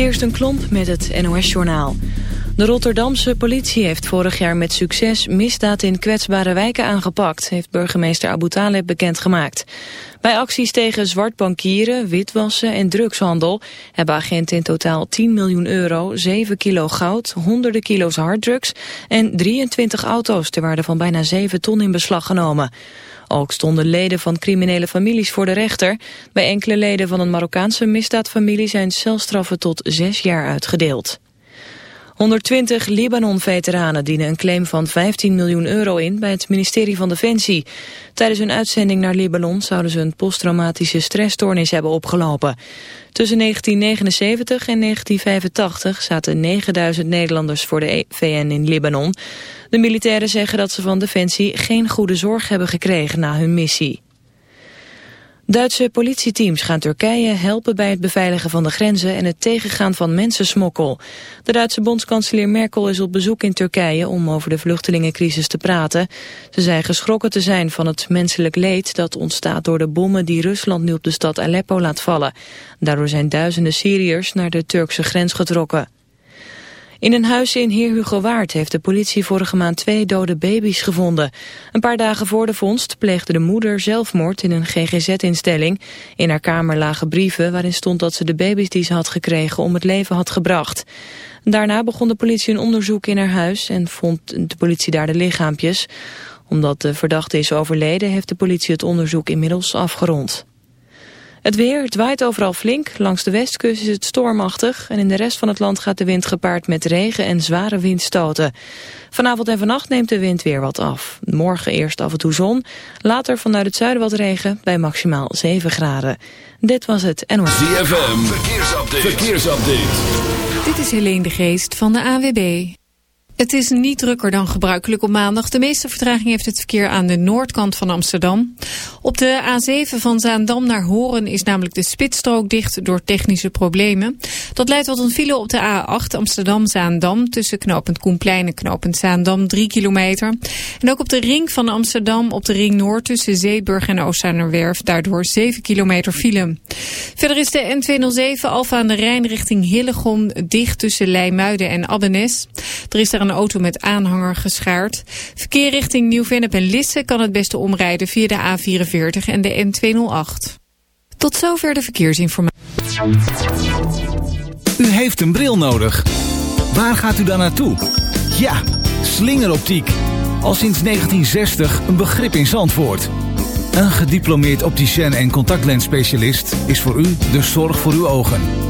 Kirsten Klomp met het NOS-journaal. De Rotterdamse politie heeft vorig jaar met succes misdaad in kwetsbare wijken aangepakt, heeft burgemeester Abu Taleb bekendgemaakt. Bij acties tegen zwartbankieren, witwassen en drugshandel hebben agenten in totaal 10 miljoen euro, 7 kilo goud, honderden kilo's harddrugs en 23 auto's ter waarde van bijna 7 ton in beslag genomen. Ook stonden leden van criminele families voor de rechter. Bij enkele leden van een Marokkaanse misdaadfamilie zijn celstraffen tot zes jaar uitgedeeld. 120 Libanon-veteranen dienen een claim van 15 miljoen euro in bij het ministerie van Defensie. Tijdens hun uitzending naar Libanon zouden ze een posttraumatische stressstoornis hebben opgelopen. Tussen 1979 en 1985 zaten 9000 Nederlanders voor de VN in Libanon. De militairen zeggen dat ze van Defensie geen goede zorg hebben gekregen na hun missie. Duitse politieteams gaan Turkije helpen bij het beveiligen van de grenzen en het tegengaan van mensensmokkel. De Duitse bondskanselier Merkel is op bezoek in Turkije om over de vluchtelingencrisis te praten. Ze zei geschrokken te zijn van het menselijk leed dat ontstaat door de bommen die Rusland nu op de stad Aleppo laat vallen. Daardoor zijn duizenden Syriërs naar de Turkse grens getrokken. In een huis in Heer Hugo Waard heeft de politie vorige maand twee dode baby's gevonden. Een paar dagen voor de vondst pleegde de moeder zelfmoord in een GGZ-instelling. In haar kamer lagen brieven waarin stond dat ze de baby's die ze had gekregen om het leven had gebracht. Daarna begon de politie een onderzoek in haar huis en vond de politie daar de lichaampjes. Omdat de verdachte is overleden heeft de politie het onderzoek inmiddels afgerond. Het weer, het waait overal flink. Langs de westkust is het stormachtig. En in de rest van het land gaat de wind gepaard met regen en zware windstoten. Vanavond en vannacht neemt de wind weer wat af. Morgen eerst af en toe zon. Later vanuit het zuiden wat regen bij maximaal 7 graden. Dit was het NOS. ZFM, verkeersupdate. verkeersupdate. Dit is Helene de Geest van de AWB. Het is niet drukker dan gebruikelijk op maandag. De meeste vertraging heeft het verkeer aan de noordkant van Amsterdam. Op de A7 van Zaandam naar Horen is namelijk de spitsstrook dicht door technische problemen. Dat leidt tot een file op de A8 Amsterdam-Zaandam tussen knooppunt Koenplein en knooppunt Zaandam 3 kilometer. En ook op de ring van Amsterdam op de ring Noord tussen Zeeburg en Oostzaanerwerf daardoor 7 kilometer file. Verder is de N207 Alfa aan de Rijn richting Hillegom dicht tussen Leimuiden en Abbenes. Er is daar een auto met aanhanger geschaard. Verkeer richting Nieuw-Vennep en Lisse kan het beste omrijden via de A44 en de N208. Tot zover de verkeersinformatie. U heeft een bril nodig. Waar gaat u dan naartoe? Ja, slingeroptiek. Al sinds 1960 een begrip in Zandvoort. Een gediplomeerd opticien en contactlensspecialist is voor u de zorg voor uw ogen.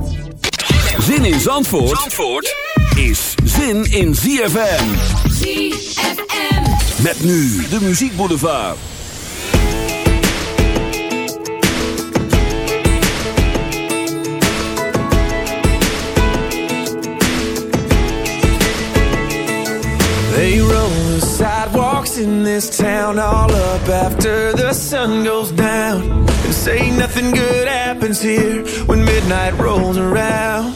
Zin in Zandvoort, Zandvoort is zin in ZFM. ZFM. Met nu de muziekboulevard. They in this town all up after the sun goes down. And say nothing good happens here when midnight rolls around.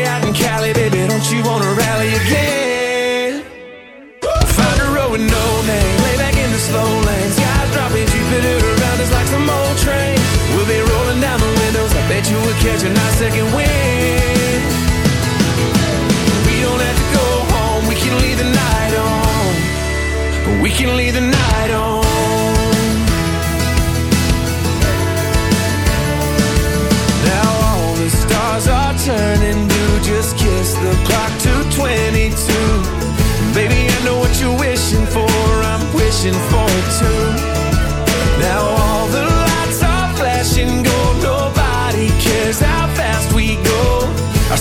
will catch second wind.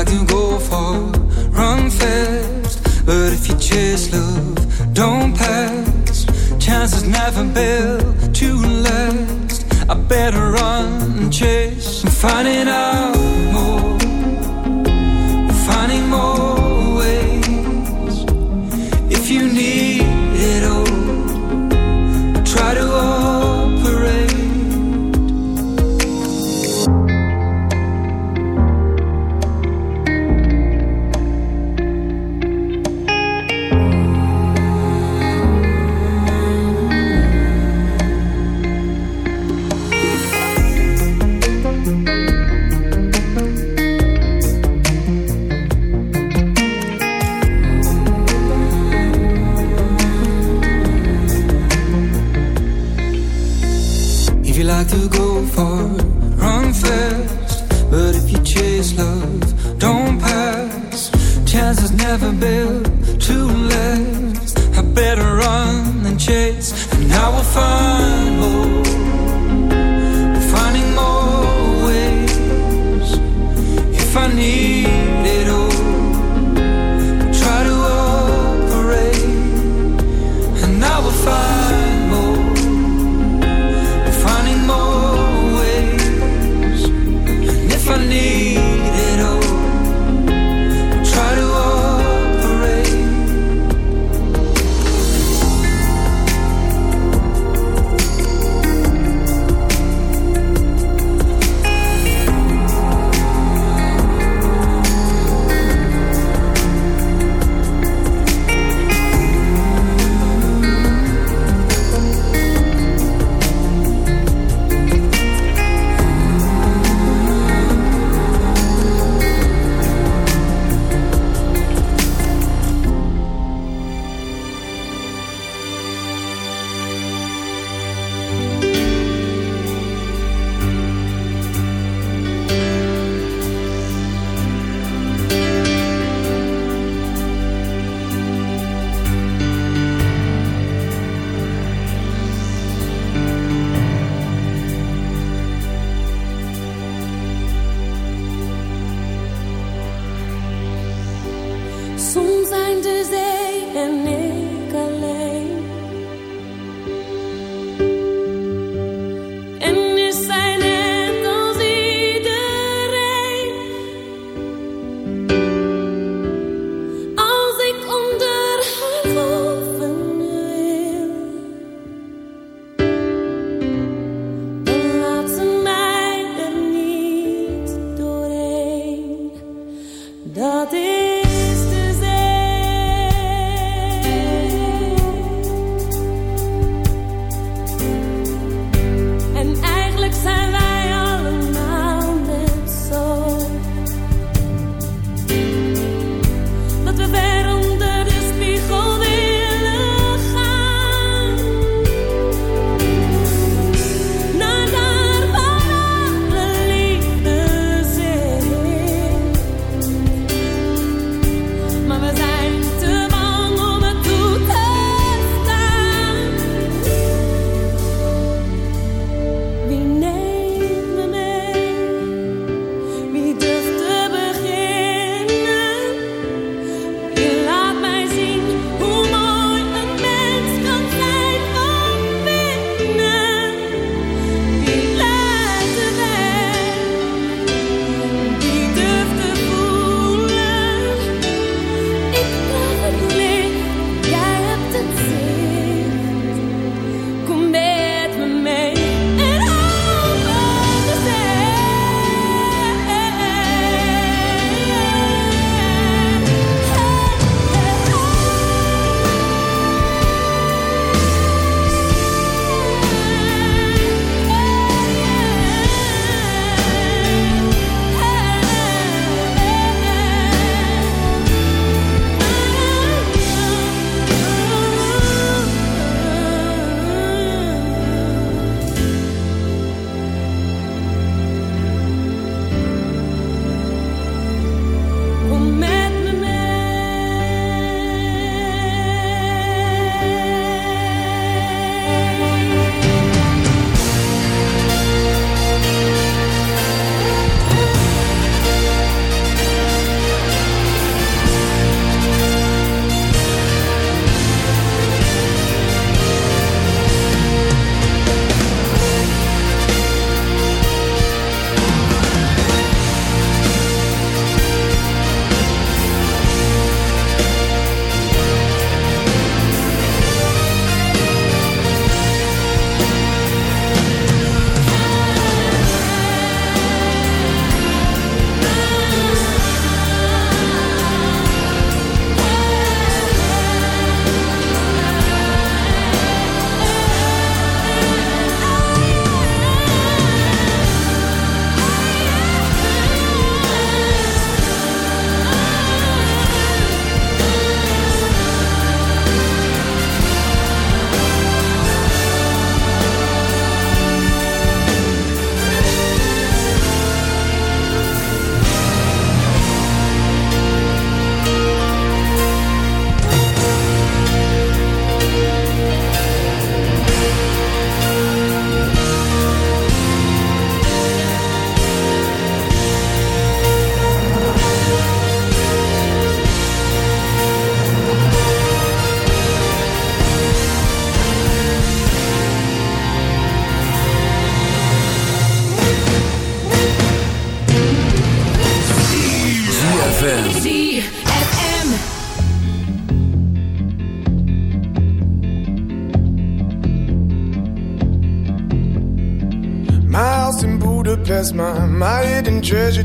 I can go far, run fast. But if you chase love, don't pass. Chances never built to last. I better run and chase and find it out.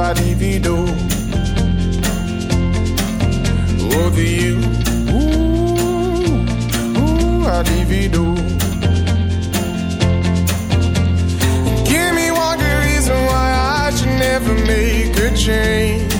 nobody we. Oh, Over you, ooh, ooh, I leave you Give me one good reason why I should never make a change.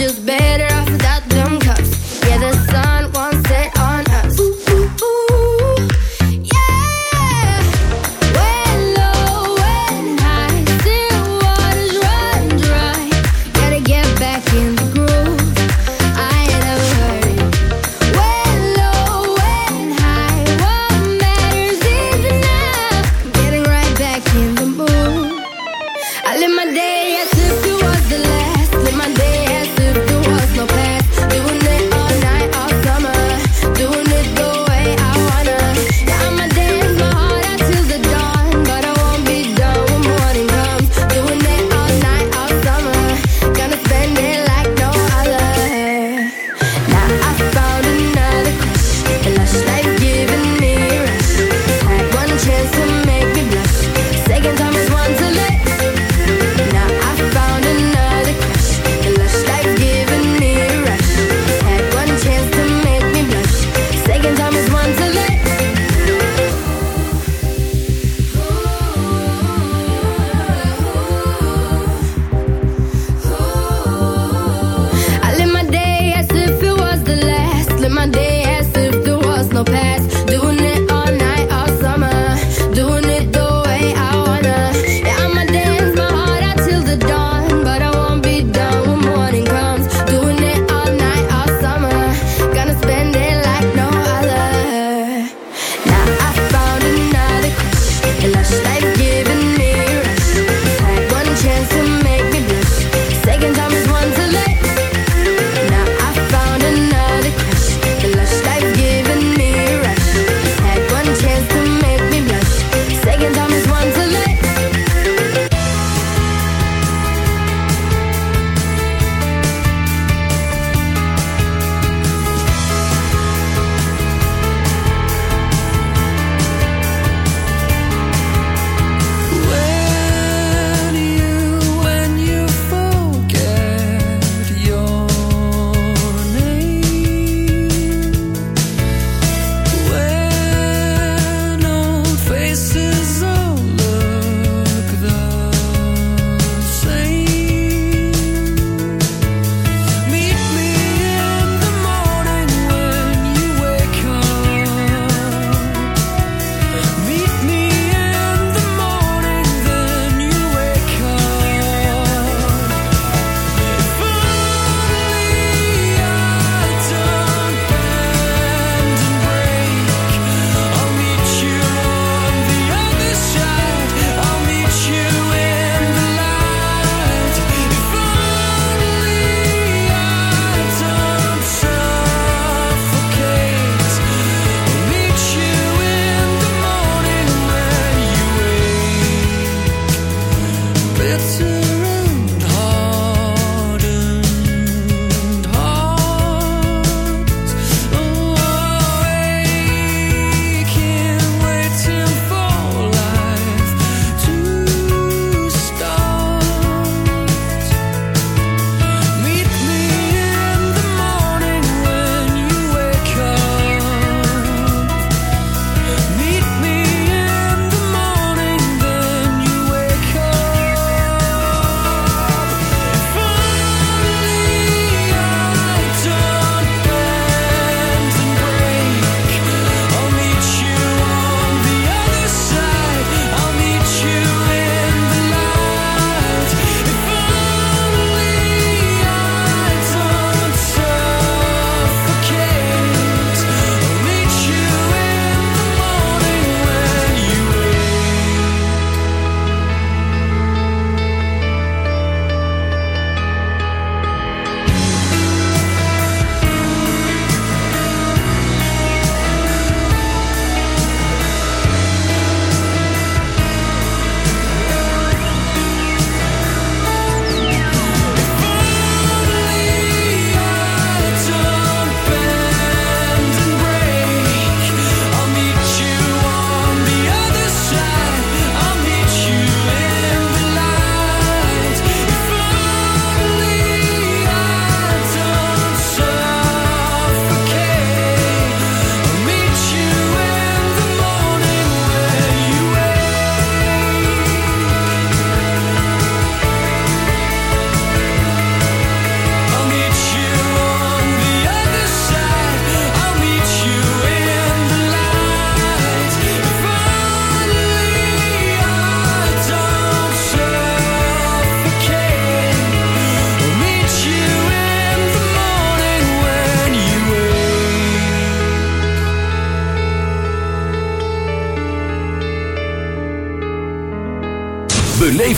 just barely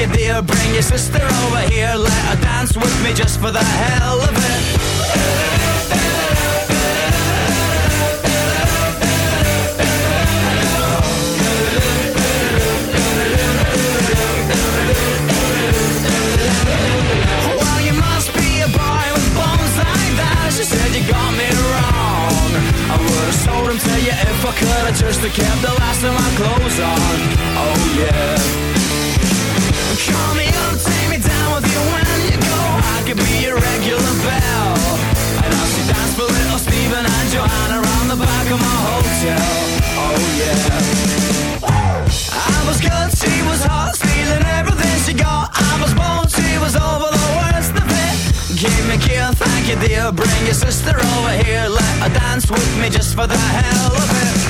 You dear. Bring your sister over here, let her dance with me just for the hell of it. She said you got me wrong. I would've to if I could. I just kept the last of my clothes on. Oh yeah. Call me up, take me down with you when you go. I could be your regular bell. Dance for little and the back of my hotel. Oh yeah. I was good, she was hot, stealing everything she got. I was she was over the worst of it. Give me kill, thank you dear. Bring your sister over here, let her dance with me just for the hell of it.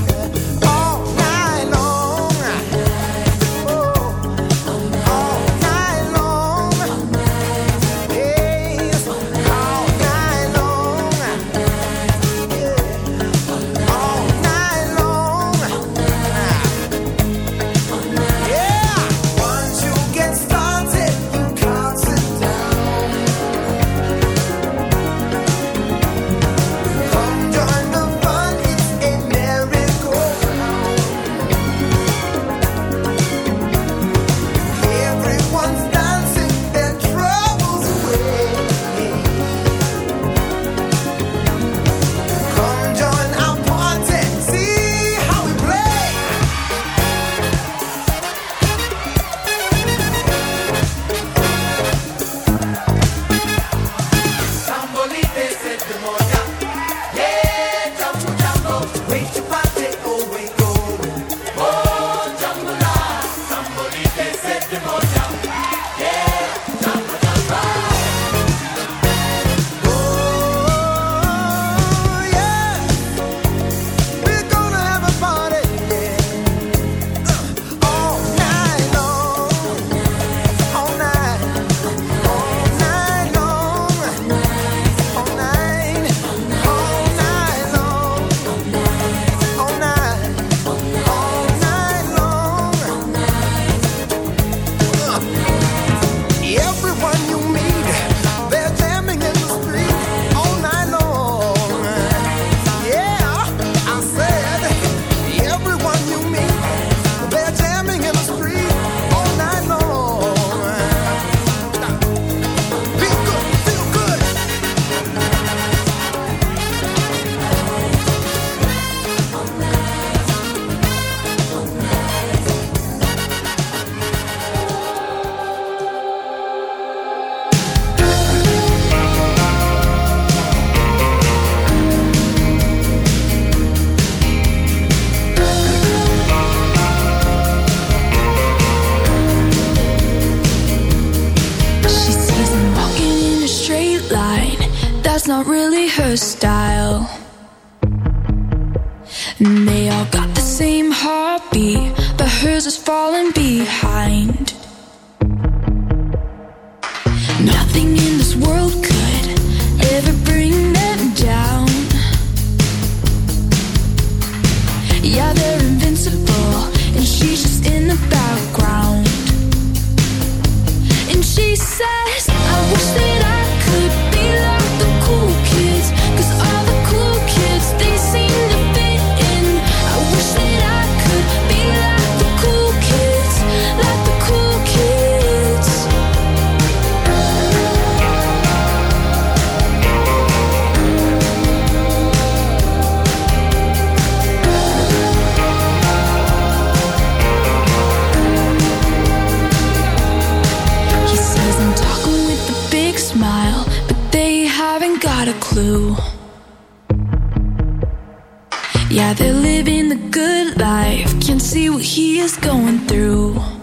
is going through.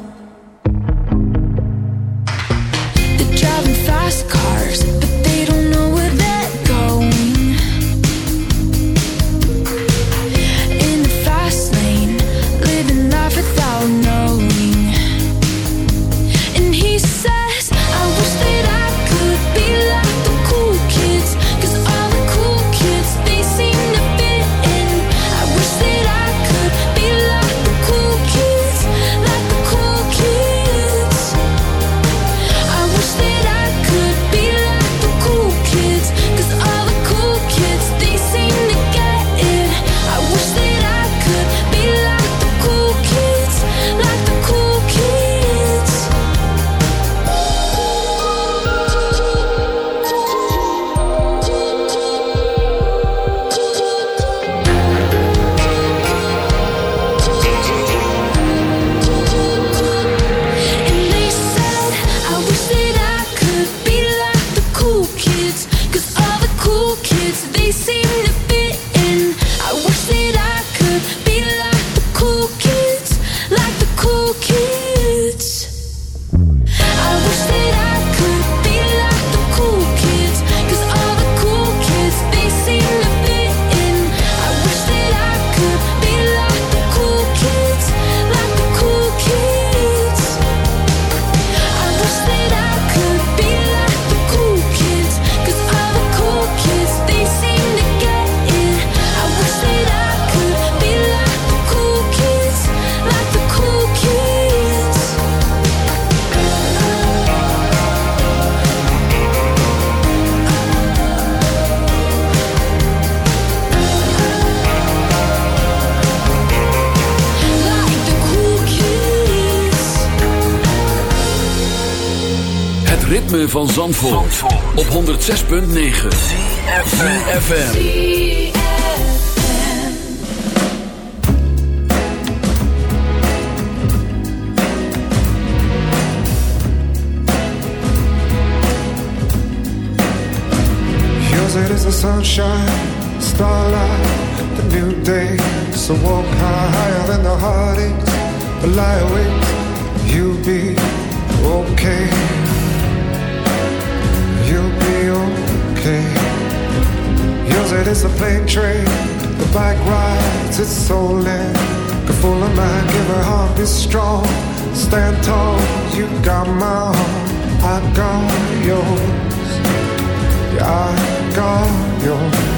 ritme van Zandvoort, Zandvoort. op 106.9 CFFM Yours it is the sunshine, starlight, the new day. So walk higher than the heartache, lie awake You'll be okay. Yours it is a plane train, the bike rides its soul in. Could fool of man, give her heart be strong. Stand tall, you got my heart, I got yours. Yeah, I got yours.